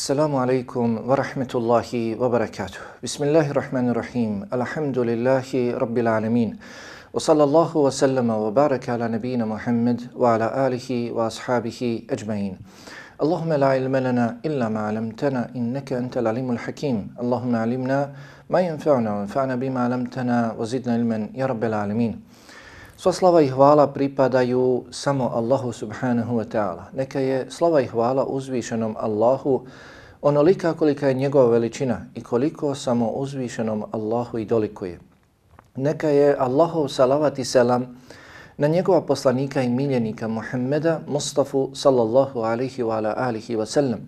Assalamu alaikum wa rahmetullahi wa barakatuh. Bismillahirrahmanirrahim. Alhamdulillahi rabbil alamin. Wa sallallahu wa sallama wa baraka ala nabina Muhammad wa ala alihi wa ashabihi ajma'in. Allahumma la ilma lana illa ma alamtana innaka antal alimul hakim. Allahumma alimna ma yanfa'una wa anfa'na bima alamtana wa zidna ilman ya rabbil alamin. Sva slava i hvala pripadaju samo Allahu subhanahu wa ta'ala. Neka je slava i hvala uzvišenom Allahu onolika kolika je njegova veličina i koliko samo uzvišenom Allahu i dolikuje. Neka je Allahov salavat i selam na njegova poslanika i miljenika Muhammeda Mustafa sallallahu alihi wa ala alihi wa sallam.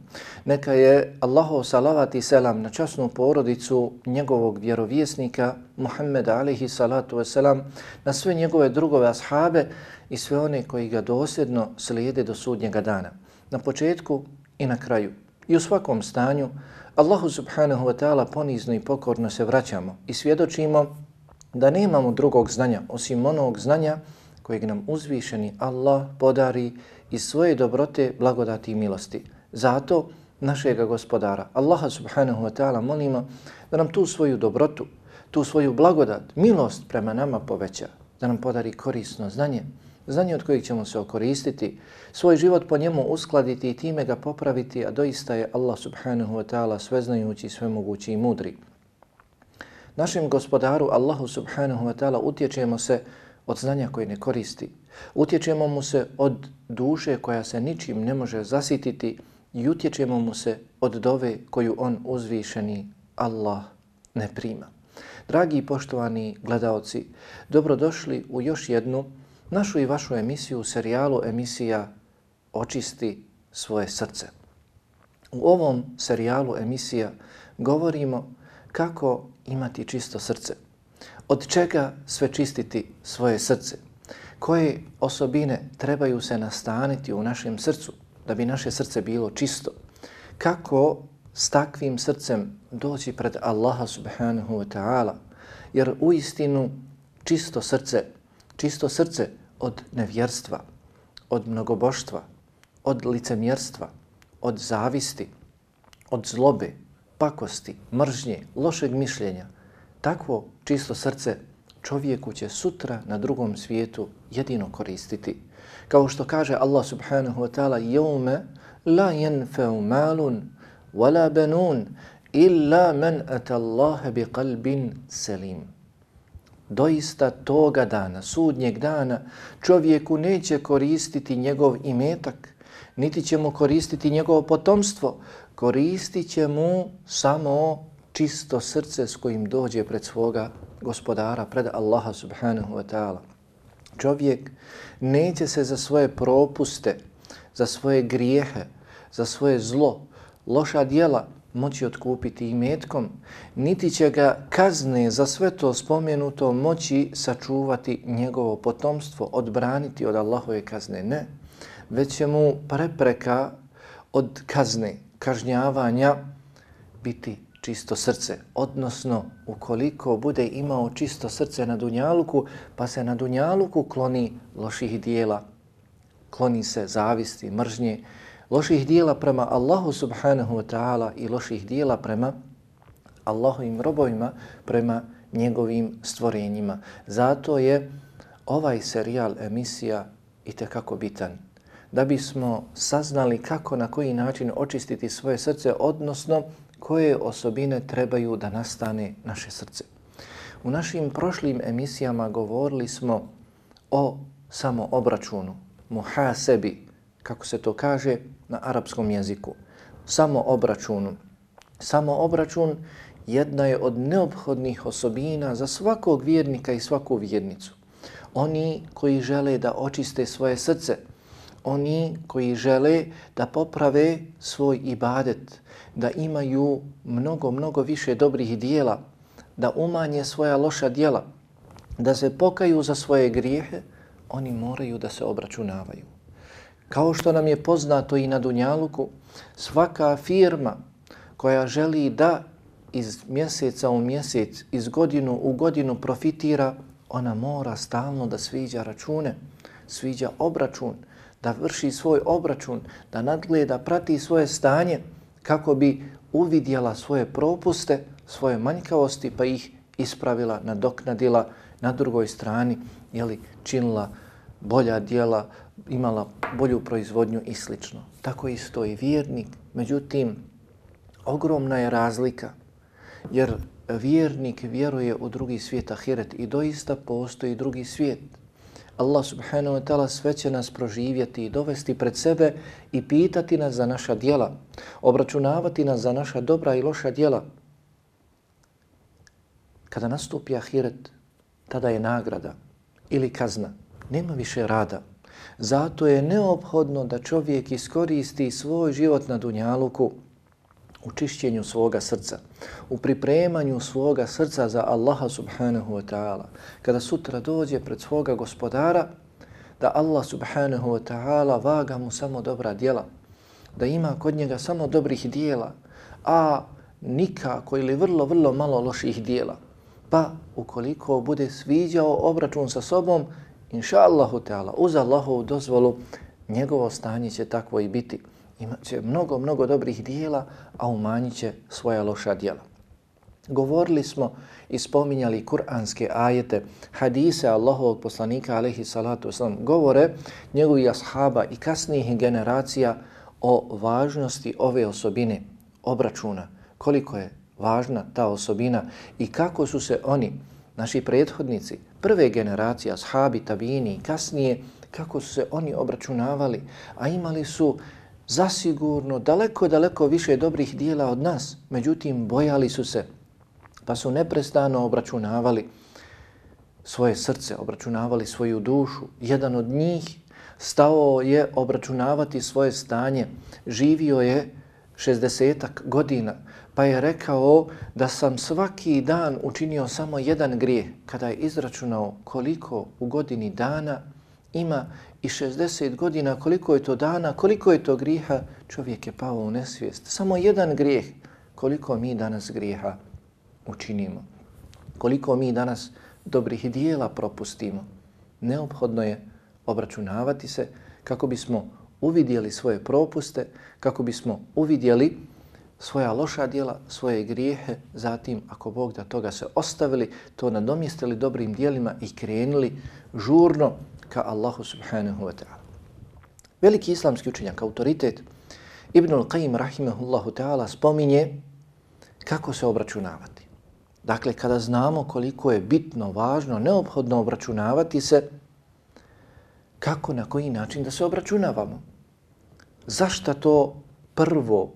Neka je Allahov salavat i selam na časnu porodicu njegovog vjerovjesnika Muhammeda alihi salatu wa salam, na sve njegove drugove ashabe i sve one koji ga dosljedno slijede do sudnjega dana. Na početku i na kraju i u svakom stanju Allahu subhanahu wa ta'ala ponizno i pokorno se vraćamo i svjedočimo da nemamo drugog znanja osim onog znanja kojeg nam uzvišeni Allah podari iz svoje dobrote, blagodati i milosti. Zato našega gospodara, Allaha subhanahu wa ta'ala, molimo da nam tu svoju dobrotu, tu svoju blagodat, milost prema nama poveća, da nam podari korisno znanje, znanje od kojeg ćemo se okoristiti, svoj život po njemu uskladiti i time ga popraviti, a doista je Allah subhanahu wa ta'ala sveznajući, svemogući i mudri. Našem gospodaru, Allahu subhanahu wa ta'ala, utječemo se od znanja koje ne koristi. Utječemo mu se od duše koja se ničim ne može zasititi i utječemo mu se od dove koju on uzvišeni Allah ne prima. Dragi i poštovani gledaoci, dobrodošli u još jednu našu i vašu emisiju u serijalu emisija Očisti svoje srce. U ovom serijalu emisija govorimo kako imati čisto srce od čega sve čistiti svoje srce, koje osobine trebaju se nastaniti u našem srcu da bi naše srce bilo čisto, kako s takvim srcem doći pred Allaha subhanahu wa ta'ala, jer u istinu čisto srce, čisto srce od nevjerstva, od mnogoboštva, od licemjerstva, od zavisti, od zlobe, pakosti, mržnje, lošeg mišljenja, takvo čisto srce čovjeku će sutra na drugom svijetu jedino koristiti. Kao što kaže Allah subhanahu wa ta'ala يَوْمَ لَا يَنْفَوْ مَالٌ وَلَا بَنُونَ إِلَّا مَنْ أَتَ اللَّهَ بِقَلْبٍ سَلِيمٍ Doista toga dana, sudnjeg dana, čovjeku neće koristiti njegov imetak, niti će mu koristiti njegovo potomstvo, koristit će mu samo čisto srce s kojim dođe pred svoga gospodara, pred Allaha subhanahu wa ta'ala. Čovjek neće se za svoje propuste, za svoje grijehe, za svoje zlo, loša dijela moći otkupiti i metkom, niti će ga kazne za sve to spomenuto moći sačuvati njegovo potomstvo, odbraniti od Allahove kazne. Ne, već će mu prepreka od kazne, kažnjavanja biti čisto srce, odnosno ukoliko bude imao čisto srce na dunjaluku, pa se na dunjaluku kloni loših dijela, kloni se zavisti, mržnje, loših dijela prema Allahu subhanahu wa ta'ala i loših dijela prema Allahovim robovima, prema njegovim stvorenjima. Zato je ovaj serijal emisija i kako bitan. Da bismo saznali kako na koji način očistiti svoje srce, odnosno koje osobine trebaju da nastane naše srce. U našim prošlim emisijama govorili smo o samoobračunu, muhasebi, kako se to kaže na arapskom jeziku. Samoobračunu. Samoobračun jedna je od neophodnih osobina za svakog vjernika i svaku vjernicu. Oni koji žele da očiste svoje srce, oni koji žele da poprave svoj ibadet, da imaju mnogo, mnogo više dobrih dijela, da umanje svoja loša dijela, da se pokaju za svoje grijehe, oni moraju da se obračunavaju. Kao što nam je poznato i na Dunjaluku, svaka firma koja želi da iz mjeseca u mjesec, iz godinu u godinu profitira, ona mora stalno da sviđa račune, sviđa obračun, da vrši svoj obračun, da nadgleda, prati svoje stanje kako bi uvidjela svoje propuste, svoje manjkavosti pa ih ispravila, nadoknadila na drugoj strani, jeli, činila bolja dijela, imala bolju proizvodnju i slično. Tako isto i vjernik. Međutim, ogromna je razlika jer vjernik vjeruje u drugi svijet ahiret i doista postoji drugi svijet. Allah subhanahu wa ta'ala sve će nas proživjeti i dovesti pred sebe i pitati nas za naša dijela, obračunavati nas za naša dobra i loša dijela. Kada nastupi ahiret, tada je nagrada ili kazna. Nema više rada. Zato je neophodno da čovjek iskoristi svoj život na dunjaluku u čišćenju svoga srca, u pripremanju svoga srca za Allaha subhanahu wa ta'ala. Kada sutra dođe pred svoga gospodara, da Allah subhanahu wa ta'ala vaga mu samo dobra djela, da ima kod njega samo dobrih dijela, a nikako ili vrlo, vrlo malo loših dijela. Pa ukoliko bude sviđao obračun sa sobom, inša Allahu ta'ala, uz Allahovu dozvolu, njegovo stanje će takvo i biti Imaće mnogo, mnogo dobrih dijela, a umanjit će svoja loša dijela. Govorili smo i spominjali kuranske ajete, hadise Allahovog poslanika, alaihi salatu wasalam, govore njegovi ashaba i kasnijih generacija o važnosti ove osobine, obračuna, koliko je važna ta osobina i kako su se oni, naši prethodnici, prve generacije, ashabi, tabini i kasnije, kako su se oni obračunavali, a imali su zasigurno daleko, daleko više dobrih dijela od nas. Međutim, bojali su se, pa su neprestano obračunavali svoje srce, obračunavali svoju dušu. Jedan od njih stao je obračunavati svoje stanje. Živio je 60 godina, pa je rekao da sam svaki dan učinio samo jedan grijeh. Kada je izračunao koliko u godini dana ima i 60 godina, koliko je to dana, koliko je to griha, čovjek je pao u nesvijest. Samo jedan grijeh, koliko mi danas grijeha učinimo. Koliko mi danas dobrih dijela propustimo. Neophodno je obračunavati se kako bismo uvidjeli svoje propuste, kako bismo uvidjeli svoja loša dijela, svoje grijehe, zatim ako Bog da toga se ostavili, to nadomjestili dobrim dijelima i krenuli žurno ka Allahu subhanahu wa ta'ala. Veliki islamski učenjak, autoritet Ibn al-Qaim rahimahullahu ta'ala spominje kako se obračunavati. Dakle, kada znamo koliko je bitno, važno, neophodno obračunavati se, kako, na koji način da se obračunavamo? Zašto to prvo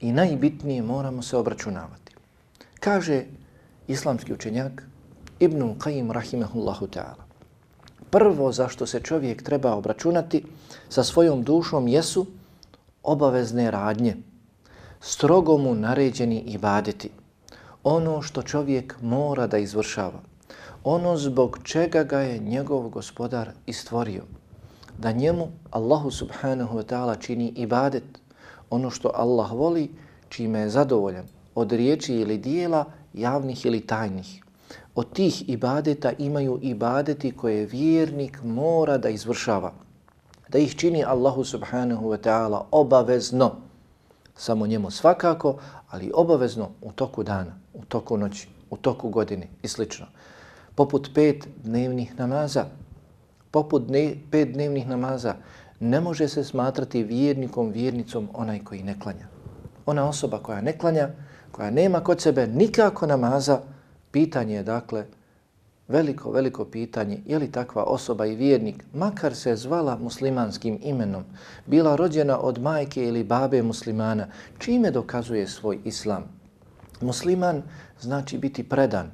i najbitnije moramo se obračunavati? Kaže islamski učenjak Ibn al-Qaim rahimahullahu ta'ala prvo zašto se čovjek treba obračunati sa svojom dušom jesu obavezne radnje, strogo mu naređeni ibadeti, ono što čovjek mora da izvršava, ono zbog čega ga je njegov gospodar istvorio, da njemu Allahu subhanahu wa ta'ala čini ibadet, ono što Allah voli, čime je zadovoljan, od riječi ili dijela, javnih ili tajnih od tih ibadeta imaju ibadeti koje vjernik mora da izvršava. Da ih čini Allahu subhanahu wa ta'ala obavezno. Samo njemu svakako, ali obavezno u toku dana, u toku noći, u toku godine i slično. Poput pet dnevnih namaza, poput dne, pet dnevnih namaza, ne može se smatrati vjernikom, vjernicom onaj koji ne klanja. Ona osoba koja ne klanja, koja nema kod sebe nikako namaza, Pitanje je dakle, veliko, veliko pitanje, je li takva osoba i vjernik, makar se zvala muslimanskim imenom, bila rođena od majke ili babe muslimana, čime dokazuje svoj islam? Musliman znači biti predan,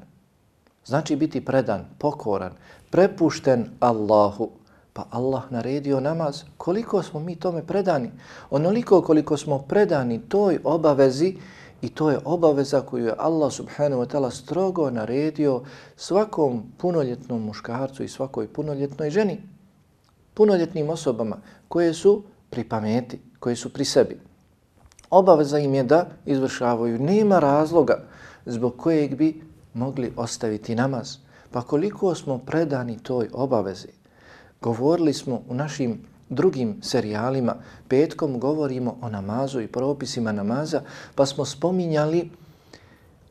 znači biti predan, pokoran, prepušten Allahu. Pa Allah naredio namaz, koliko smo mi tome predani? Onoliko koliko smo predani toj obavezi, I to je obaveza koju je Allah subhanahu wa ta'ala strogo naredio svakom punoljetnom muškarcu i svakoj punoljetnoj ženi, punoljetnim osobama koje su pri pameti, koje su pri sebi. Obaveza im je da izvršavaju. Nema razloga zbog kojeg bi mogli ostaviti namaz. Pa koliko smo predani toj obavezi? Govorili smo u našim drugim serijalima, petkom govorimo o namazu i propisima namaza, pa smo spominjali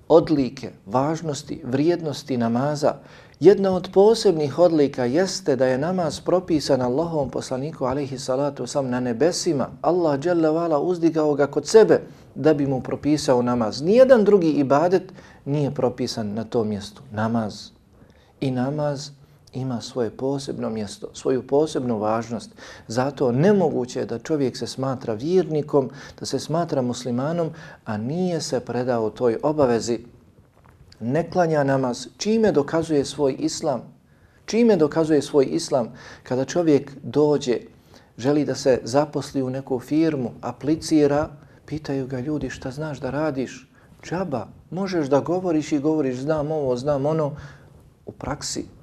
odlike, važnosti, vrijednosti namaza. Jedna od posebnih odlika jeste da je namaz propisan Allahovom poslaniku alaihi salatu sam na nebesima. Allah dželle uzdigao ga kod sebe da bi mu propisao namaz. Nijedan drugi ibadet nije propisan na tom mjestu. Namaz. I namaz ima svoje posebno mjesto, svoju posebnu važnost. Zato nemoguće je da čovjek se smatra vjernikom, da se smatra muslimanom, a nije se predao toj obavezi. Ne klanja namaz. Čime dokazuje svoj islam? Čime dokazuje svoj islam? Kada čovjek dođe, želi da se zaposli u neku firmu, aplicira, pitaju ga ljudi šta znaš da radiš? Džaba, možeš da govoriš i govoriš znam ovo, znam ono, u praksi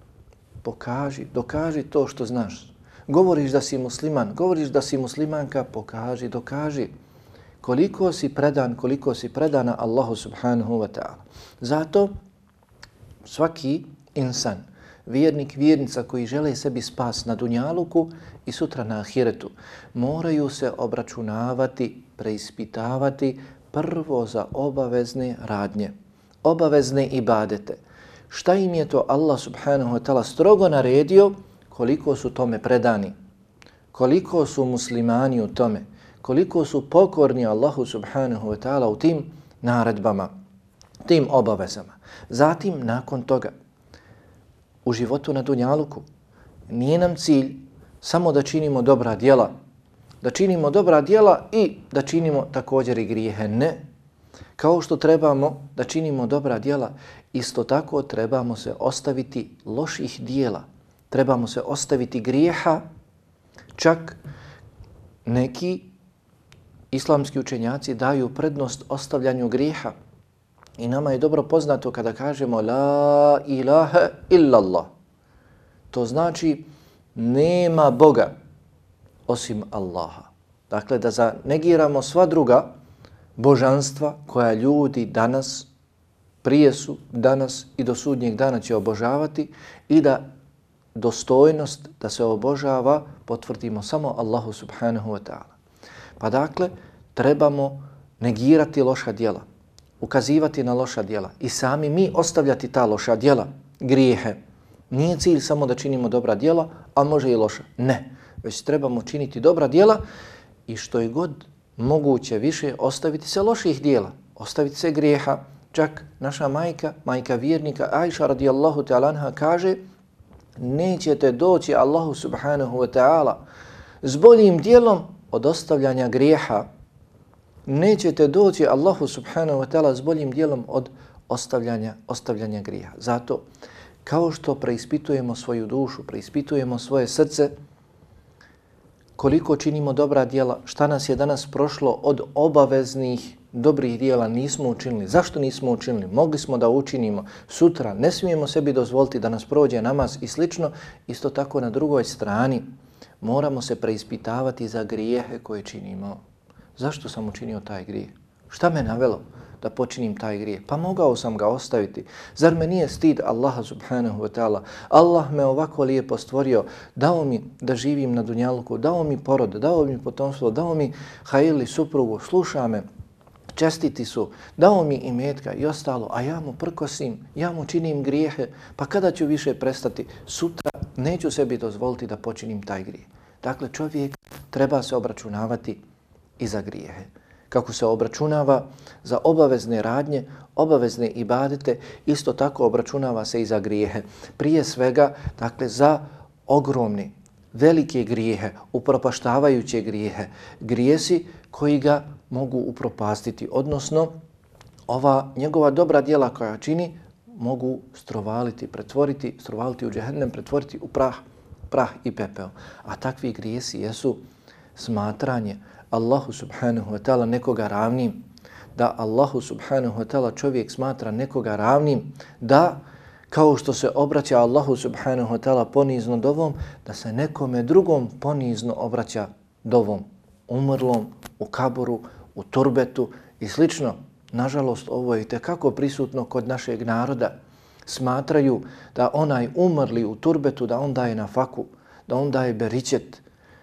pokaži, dokaži to što znaš. Govoriš da si musliman, govoriš da si muslimanka, pokaži, dokaži. Koliko si predan, koliko si predana Allahu subhanahu wa ta'ala. Zato svaki insan, vjernik, vjernica koji žele sebi spas na dunjaluku i sutra na ahiretu, moraju se obračunavati, preispitavati prvo za obavezne radnje, obavezne ibadete šta im je to Allah subhanahu wa ta'ala strogo naredio, koliko su tome predani, koliko su muslimani u tome, koliko su pokorni Allahu subhanahu wa ta'ala u tim naredbama, tim obavezama. Zatim, nakon toga, u životu na Dunjaluku, nije nam cilj samo da činimo dobra djela, da činimo dobra djela i da činimo također i grijehe. Ne. Kao što trebamo da činimo dobra djela isto tako trebamo se ostaviti loših dijela, trebamo se ostaviti grijeha, čak neki islamski učenjaci daju prednost ostavljanju grijeha. I nama je dobro poznato kada kažemo La ilaha illallah. To znači nema Boga osim Allaha. Dakle, da zanegiramo sva druga božanstva koja ljudi danas prije su, danas i do sudnjeg dana će obožavati i da dostojnost da se obožava potvrdimo samo Allahu subhanahu wa ta'ala. Pa dakle, trebamo negirati loša djela, ukazivati na loša djela i sami mi ostavljati ta loša djela, grijehe. Nije cilj samo da činimo dobra djela, a može i loša. Ne, već trebamo činiti dobra djela i što je god moguće više ostaviti se loših djela, ostaviti se grijeha, Čak naša majka, majka vjernika Aisha radijallahu ta'ala anha kaže nećete doći Allahu subhanahu wa ta'ala s boljim dijelom od ostavljanja grijeha. Nećete doći Allahu subhanahu wa ta'ala s boljim dijelom od ostavljanja, ostavljanja grijeha. Zato kao što preispitujemo svoju dušu, preispitujemo svoje srce, koliko činimo dobra djela, šta nas je danas prošlo od obaveznih dobrih dijela nismo učinili. Zašto nismo učinili? Mogli smo da učinimo sutra. Ne smijemo sebi dozvoliti da nas prođe namaz i slično. Isto tako na drugoj strani moramo se preispitavati za grijehe koje činimo. Zašto sam učinio taj grijeh? Šta me navelo da počinim taj grijeh? Pa mogao sam ga ostaviti. Zar me nije stid Allaha subhanahu wa ta'ala? Allah me ovako lijepo stvorio, dao mi da živim na dunjaluku, dao mi porod, dao mi potomstvo, dao mi hajili suprugu, sluša me, čestiti su, dao mi i metka i ostalo, a ja mu prkosim, ja mu činim grijehe, pa kada ću više prestati? Sutra neću sebi dozvoliti da počinim taj grijeh. Dakle, čovjek treba se obračunavati i za grijehe. Kako se obračunava za obavezne radnje, obavezne ibadete, isto tako obračunava se i za grijehe. Prije svega, dakle, za ogromne, velike grijehe, upropaštavajuće grijehe, grijesi koji ga mogu upropastiti, odnosno ova njegova dobra dijela koja čini mogu strovaliti, pretvoriti, strovaliti u džehennem, pretvoriti u prah, prah i pepeo. A takvi grijesi jesu smatranje Allahu subhanahu wa ta'ala nekoga ravnim, da Allahu subhanahu wa ta'ala čovjek smatra nekoga ravnim, da kao što se obraća Allahu subhanahu wa ta'ala ponizno dovom, da se nekome drugom ponizno obraća dovom, umrlom, u kaboru, u turbetu i slično. Nažalost, ovo je kako prisutno kod našeg naroda. Smatraju da onaj umrli u turbetu, da on daje na faku, da on daje beričet,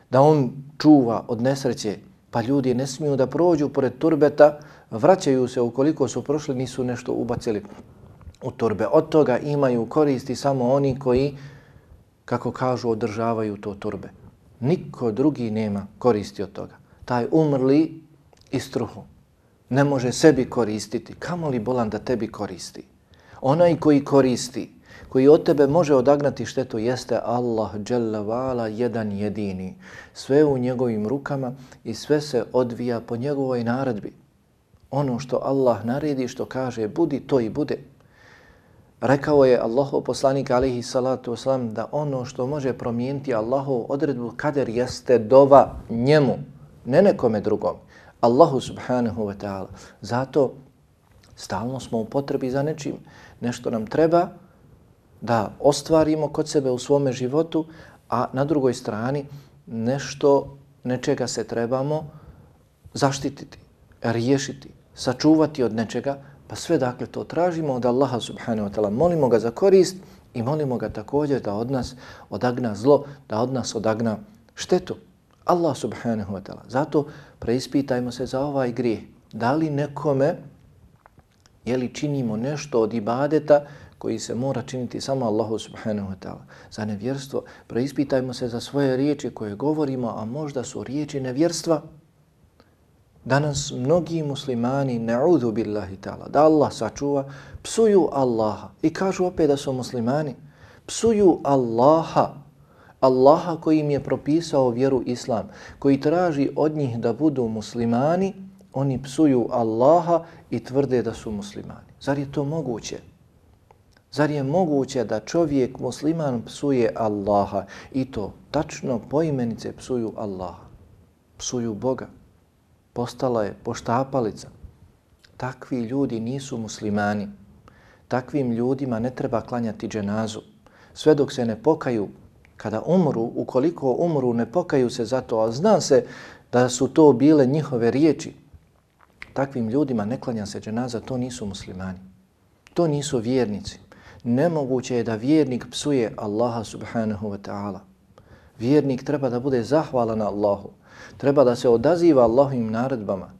da on čuva od nesreće, pa ljudi ne smiju da prođu pored turbeta, vraćaju se ukoliko su prošli, nisu nešto ubacili u turbe. Od toga imaju koristi samo oni koji, kako kažu, održavaju to turbe. Niko drugi nema koristi od toga. Taj umrli istruhu ne može sebi koristiti. Kamo li bolan da tebi koristi? Onaj koji koristi, koji od tebe može odagnati štetu, jeste Allah, dželavala jedan jedini. Sve u njegovim rukama i sve se odvija po njegovoj naredbi. Ono što Allah naredi, što kaže, budi, to i bude. Rekao je Allahov poslanik alihi salatu wasalam da ono što može promijeniti Allahov odredbu kader jeste dova njemu, ne nekome drugom. Allahu subhanahu wa ta'ala. Zato stalno smo u potrebi za nečim. Nešto nam treba da ostvarimo kod sebe u svome životu, a na drugoj strani nešto nečega se trebamo zaštititi, riješiti, sačuvati od nečega, pa sve dakle to tražimo od Allaha subhanahu wa ta'ala. Molimo ga za korist i molimo ga također da od nas odagna zlo, da od nas odagna štetu. Allah subhanahu wa ta'ala. Zato preispitajmo se za ovaj grijeh. Da li nekome, je li činimo nešto od ibadeta koji se mora činiti samo Allahu subhanahu wa ta'ala. Za nevjerstvo preispitajmo se za svoje riječi koje govorimo, a možda su riječi nevjerstva. Danas mnogi muslimani, na'udhu billahi ta'ala, da Allah sačuva, psuju Allaha i kažu opet da su muslimani. Psuju Allaha, Allaha koji im je propisao vjeru Islam, koji traži od njih da budu muslimani, oni psuju Allaha i tvrde da su muslimani. Zar je to moguće? Zar je moguće da čovjek musliman psuje Allaha i to tačno po imenice psuju Allaha? Psuju Boga. Postala je poštapalica. Takvi ljudi nisu muslimani. Takvim ljudima ne treba klanjati dženazu. Sve dok se ne pokaju kada umru, ukoliko umru, ne pokaju se za to, a zna se da su to bile njihove riječi, takvim ljudima ne klanja se dženaza, to nisu muslimani. To nisu vjernici. Nemoguće je da vjernik psuje Allaha subhanahu wa ta'ala. Vjernik treba da bude zahvalan Allahu. Treba da se odaziva Allahovim naredbama.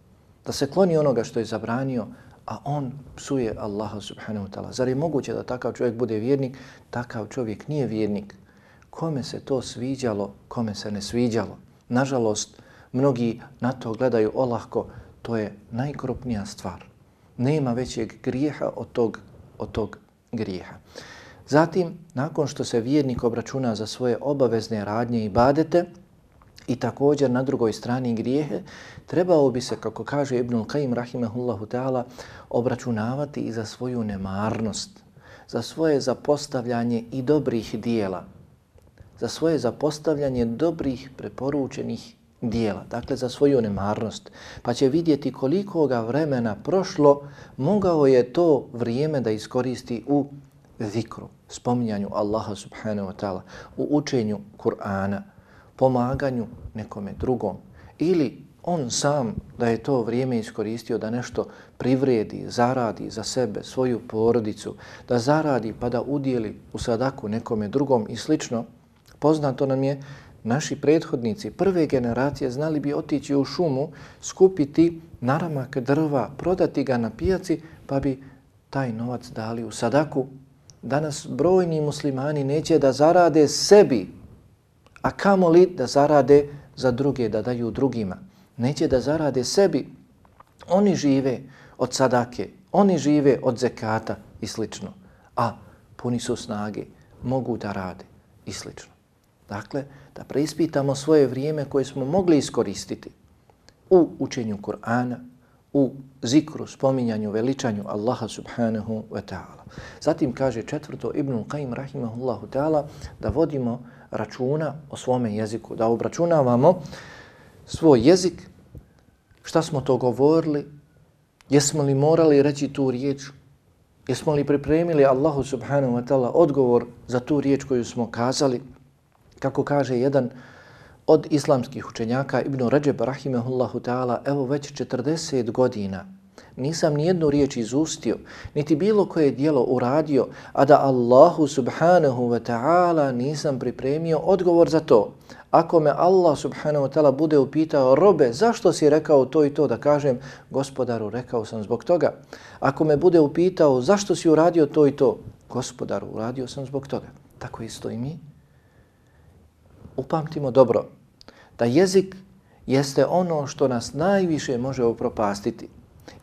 Da se kloni onoga što je zabranio, a on psuje Allaha subhanahu wa ta'ala. Zar je moguće da takav čovjek bude vjernik? Takav čovjek nije vjernik kome se to sviđalo, kome se ne sviđalo. Nažalost, mnogi na to gledaju olahko, to je najkropnija stvar. Nema većeg grijeha od tog, od tog grijeha. Zatim, nakon što se vjernik obračuna za svoje obavezne radnje i badete, i također na drugoj strani grijehe, trebao bi se, kako kaže Ibnul Qaim rahimahullahu ta'ala, obračunavati i za svoju nemarnost, za svoje zapostavljanje i dobrih dijela, za svoje zapostavljanje dobrih preporučenih dijela, dakle za svoju nemarnost, pa će vidjeti koliko ga vremena prošlo, mogao je to vrijeme da iskoristi u zikru, spominjanju Allaha subhanahu wa ta'ala, u učenju Kur'ana, pomaganju nekome drugom. Ili on sam da je to vrijeme iskoristio da nešto privredi, zaradi za sebe, svoju porodicu, da zaradi pa da udijeli u sadaku nekome drugom i slično, Poznato nam je, naši prethodnici prve generacije znali bi otići u šumu, skupiti naramak drva, prodati ga na pijaci, pa bi taj novac dali u sadaku. Danas brojni muslimani neće da zarade sebi, a kamo li da zarade za druge, da daju drugima. Neće da zarade sebi. Oni žive od sadake, oni žive od zekata i slično, a puni su snage, mogu da rade i slično. Dakle, da preispitamo svoje vrijeme koje smo mogli iskoristiti u učenju Kur'ana, u zikru, spominjanju, veličanju Allaha subhanahu wa ta'ala. Zatim kaže četvrto Ibn Qaim rahimahullahu ta'ala da vodimo računa o svome jeziku, da obračunavamo svoj jezik, šta smo to govorili, jesmo li morali reći tu riječ, jesmo li pripremili Allahu subhanahu wa ta'ala odgovor za tu riječ koju smo kazali, Kako kaže jedan od islamskih učenjaka Ibn Ređeb rahimehullahu ta'ala, evo već 40 godina nisam nijednu riječ izustio, niti bilo koje dijelo uradio, a da Allahu subhanahu wa ta'ala nisam pripremio odgovor za to. Ako me Allah subhanahu wa ta'ala bude upitao, robe, zašto si rekao to i to, da kažem, gospodaru, rekao sam zbog toga. Ako me bude upitao, zašto si uradio to i to, gospodaru, uradio sam zbog toga. Tako isto i mi. Upamtimo dobro da jezik jeste ono što nas najviše može upropastiti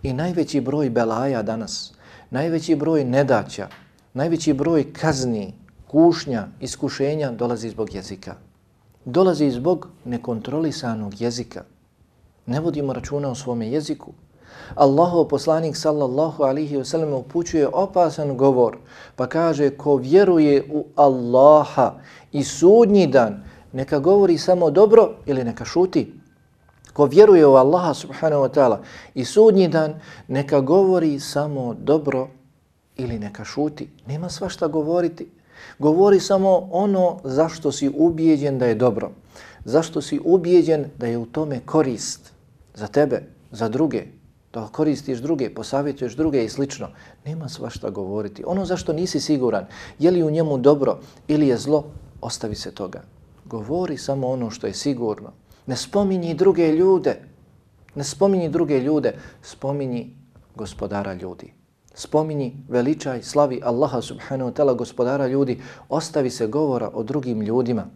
i najveći broj belaja danas, najveći broj nedaća, najveći broj kazni, kušnja, iskušenja dolazi zbog jezika. Dolazi zbog nekontrolisanog jezika. Ne vodimo računa o svome jeziku. Allahov poslanik sallallahu alihi wasallam upućuje opasan govor pa kaže ko vjeruje u Allaha i sudnji dan neka govori samo dobro ili neka šuti. Ko vjeruje u Allaha subhanahu wa ta'ala i sudnji dan, neka govori samo dobro ili neka šuti. Nema svašta govoriti. Govori samo ono zašto si ubijeđen da je dobro. Zašto si ubijeđen da je u tome korist za tebe, za druge, da koristiš druge, posavjetuješ druge i slično. Nema svašta govoriti. Ono zašto nisi siguran, je li u njemu dobro ili je zlo, ostavi se toga. Govori samo ono što je sigurno. Ne spominji druge ljude. Ne spominji druge ljude. Spominji gospodara ljudi. Spominji veličaj, slavi Allaha subhanahu wa ta'ala gospodara ljudi. Ostavi se govora o drugim ljudima.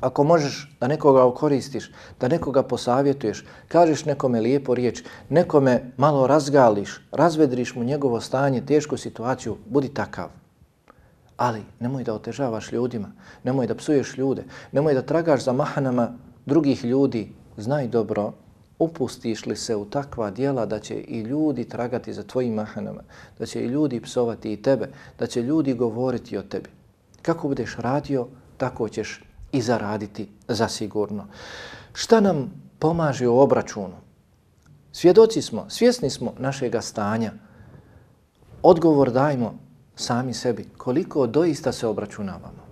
Ako možeš da nekoga okoristiš, da nekoga posavjetuješ, kažeš nekome lijepo riječ, nekome malo razgališ, razvedriš mu njegovo stanje, tešku situaciju, budi takav. Ali nemoj da otežavaš ljudima, nemoj da psuješ ljude, nemoj da tragaš za mahanama drugih ljudi, znaj dobro, upustiš li se u takva dijela da će i ljudi tragati za tvojim mahanama, da će i ljudi psovati i tebe, da će ljudi govoriti o tebi. Kako budeš radio, tako ćeš i zaraditi zasigurno. Šta nam pomaže u obračunu? Svjedoci smo, svjesni smo našega stanja. Odgovor dajmo sami sebi koliko doista se obračunavamo.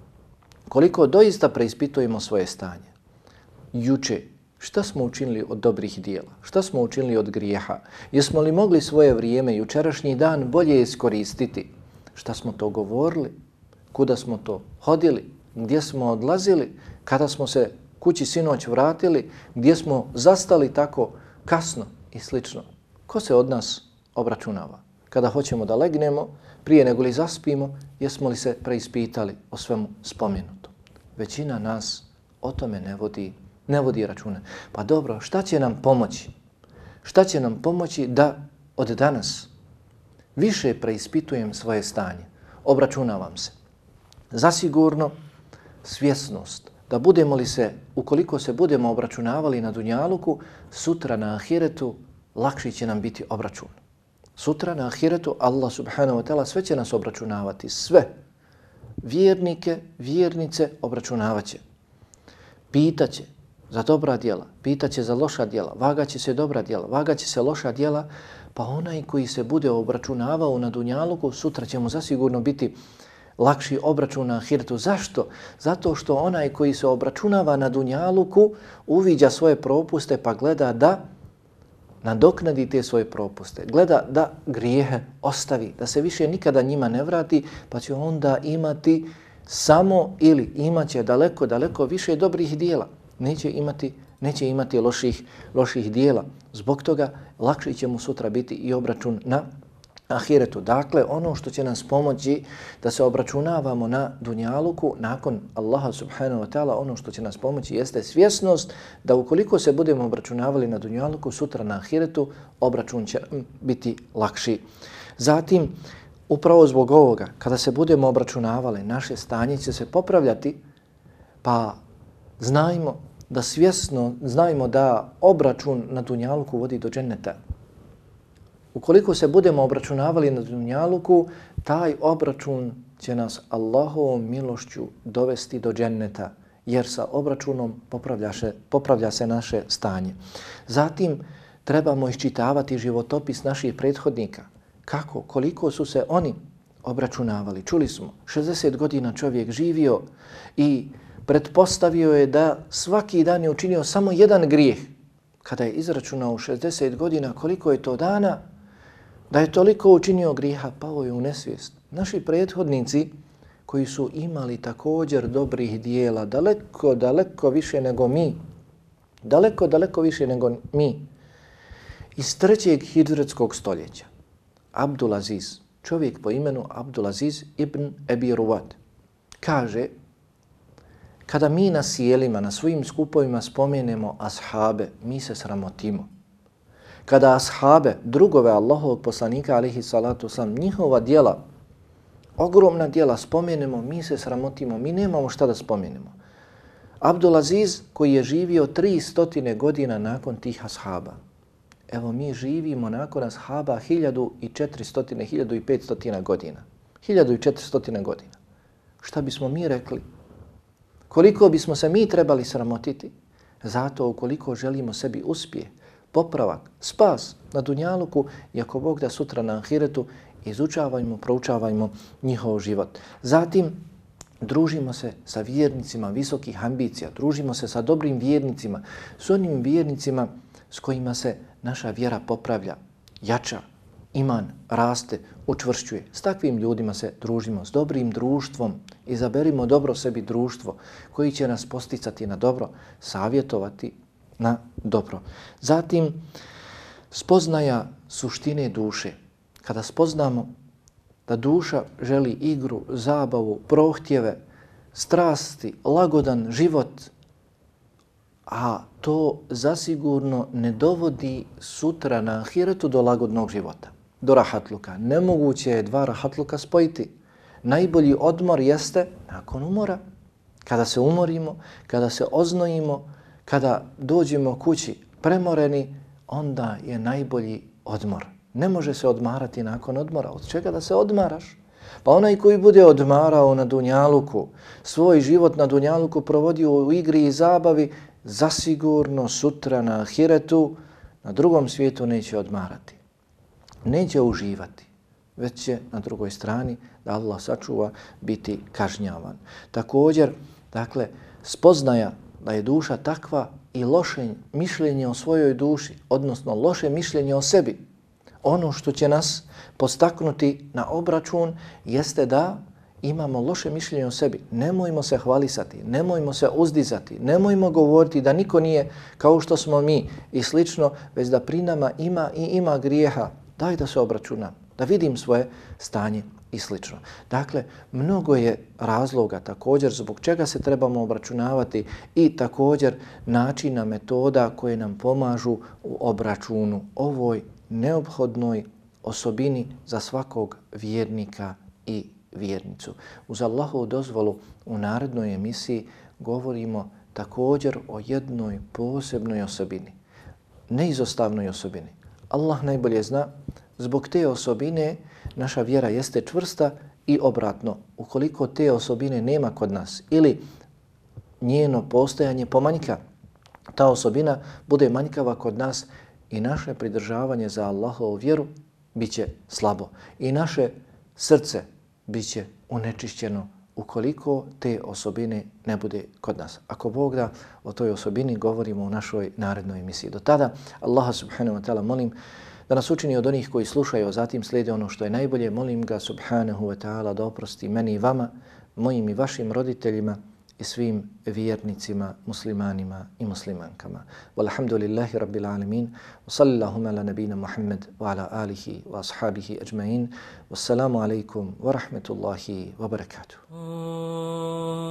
Koliko doista preispitujemo svoje stanje juče, šta smo učinili od dobrih dijela? Šta smo učinili od grijeha? Jesmo li mogli svoje vrijeme, jučerašnji dan, bolje iskoristiti? Šta smo to govorili? Kuda smo to hodili? Gdje smo odlazili? Kada smo se kući sinoć vratili? Gdje smo zastali tako kasno i slično? Ko se od nas obračunava? Kada hoćemo da legnemo, prije nego li zaspimo, jesmo li se preispitali o svemu spomenutom? Većina nas o tome ne vodi ne vodi računa. Pa dobro, šta će nam pomoći? Šta će nam pomoći da od danas više preispitujem svoje stanje? Obračunavam se. Zasigurno svjesnost da budemo li se, ukoliko se budemo obračunavali na Dunjaluku, sutra na Ahiretu lakši će nam biti obračun. Sutra na Ahiretu Allah subhanahu wa ta'ala sve će nas obračunavati. Sve. Vjernike, vjernice obračunavaće. Pitaće, za dobra djela, pitaće za loša djela, vagaće se dobra djela, vagaće se loša djela, pa onaj koji se bude obračunavao na Dunjaluku, sutra će mu zasigurno biti lakši obračun na Ahiretu. Zašto? Zato što onaj koji se obračunava na Dunjaluku uviđa svoje propuste pa gleda da nadoknadi te svoje propuste. Gleda da grijehe ostavi, da se više nikada njima ne vrati, pa će onda imati samo ili imaće daleko, daleko više dobrih dijela neće imati neće imati loših loših dijela. Zbog toga lakše će mu sutra biti i obračun na ahiretu. Dakle, ono što će nas pomoći da se obračunavamo na dunjaluku nakon Allaha subhanahu wa ta'ala, ono što će nas pomoći jeste svjesnost da ukoliko se budemo obračunavali na dunjaluku sutra na ahiretu, obračun će biti lakši. Zatim, upravo zbog ovoga, kada se budemo obračunavali, naše stanje će se popravljati, pa znajmo da svjesno znajmo da obračun na Dunjaluku vodi do dženneta. Ukoliko se budemo obračunavali na Dunjaluku, taj obračun će nas Allahovom milošću dovesti do dženneta, jer sa obračunom popravlja se, popravlja se naše stanje. Zatim trebamo iščitavati životopis naših prethodnika. Kako, koliko su se oni obračunavali? Čuli smo, 60 godina čovjek živio i pretpostavio je da svaki dan je učinio samo jedan grijeh. Kada je izračunao 60 godina koliko je to dana, da je toliko učinio griha, pao je u nesvijest. Naši prethodnici koji su imali također dobrih dijela, daleko, daleko više nego mi, daleko, daleko više nego mi, iz trećeg hidretskog stoljeća, Abdulaziz, čovjek po imenu Abdulaziz ibn Ebi Ruvad, kaže, kada mi na sjelima, na svojim skupovima spomenemo ashabe, mi se sramotimo. Kada ashabe, drugove Allahovog poslanika, alihi salatu sam, njihova dijela, ogromna dijela spomenemo, mi se sramotimo, mi nemamo šta da spomenemo. Abdulaziz koji je živio 300 godina nakon tih ashaba. Evo mi živimo nakon ashaba 1400, 1500 godina. 1400 godina. Šta bismo mi rekli? Koliko bismo se mi trebali sramotiti? Zato ukoliko želimo sebi uspije, popravak, spas na Dunjaluku i ako Bog da sutra na Ahiretu, izučavajmo, proučavajmo njihov život. Zatim, družimo se sa vjernicima visokih ambicija, družimo se sa dobrim vjernicima, s onim vjernicima s kojima se naša vjera popravlja, jača, iman raste, učvršćuje. S takvim ljudima se družimo, s dobrim društvom, izaberimo dobro sebi društvo koji će nas posticati na dobro, savjetovati na dobro. Zatim, spoznaja suštine duše. Kada spoznamo da duša želi igru, zabavu, prohtjeve, strasti, lagodan život, a to zasigurno ne dovodi sutra na ahiretu do lagodnog života, do rahatluka. Nemoguće je dva rahatluka spojiti. Najbolji odmor jeste nakon umora, kada se umorimo, kada se oznojimo, kada dođemo kući premoreni, onda je najbolji odmor. Ne može se odmarati nakon odmora. Od čega da se odmaraš? Pa onaj koji bude odmarao na Dunjaluku, svoj život na Dunjaluku provodio u igri i zabavi, zasigurno sutra na Ahiretu, na drugom svijetu neće odmarati. Neće uživati, već će na drugoj strani, da Allah sačuva, biti kažnjavan. Također, dakle, spoznaja da je duša takva i loše mišljenje o svojoj duši, odnosno loše mišljenje o sebi, ono što će nas postaknuti na obračun jeste da imamo loše mišljenje o sebi. Nemojmo se hvalisati, nemojmo se uzdizati, nemojmo govoriti da niko nije kao što smo mi i slično, već da pri nama ima i ima grijeha. Daj da se obračunam, da vidim svoje stanje i slično. Dakle, mnogo je razloga također zbog čega se trebamo obračunavati i također načina, metoda koje nam pomažu u obračunu ovoj neophodnoj osobini za svakog vjernika i vjernicu. Uz Allahovu dozvolu u narednoj emisiji govorimo također o jednoj posebnoj osobini, neizostavnoj osobini. Allah najbolje zna, zbog te osobine naša vjera jeste čvrsta i obratno. Ukoliko te osobine nema kod nas ili njeno postojanje pomanjka, ta osobina bude manjkava kod nas i naše pridržavanje za Allahovu vjeru biće slabo. I naše srce biće onečišćeno unečišćeno ukoliko te osobine ne bude kod nas. Ako Bog da o toj osobini govorimo u našoj narednoj emisiji. Do tada, Allaha subhanahu wa ta'ala molim da nas učini od onih koji slušaju, a zatim slijede ono što je najbolje. Molim ga subhanahu wa ta'ala da oprosti meni i vama, mojim i vašim roditeljima, i svim vjernicima, muslimanima i muslimankama. Walhamdulillahi rabbil alamin. Wa sallallahu ala nabina Muhammad wa ala alihi wa ashabihi ajma'in. Wassalamu alaikum wa rahmatullahi wa barakatuh. Oh.